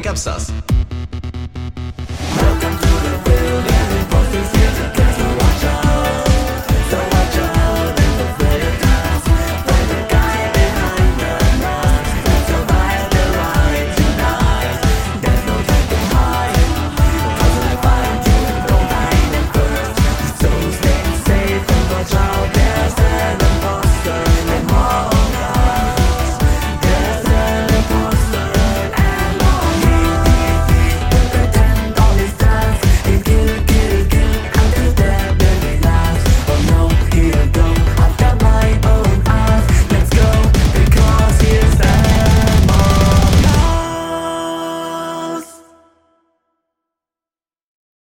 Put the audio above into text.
Pickup sauce.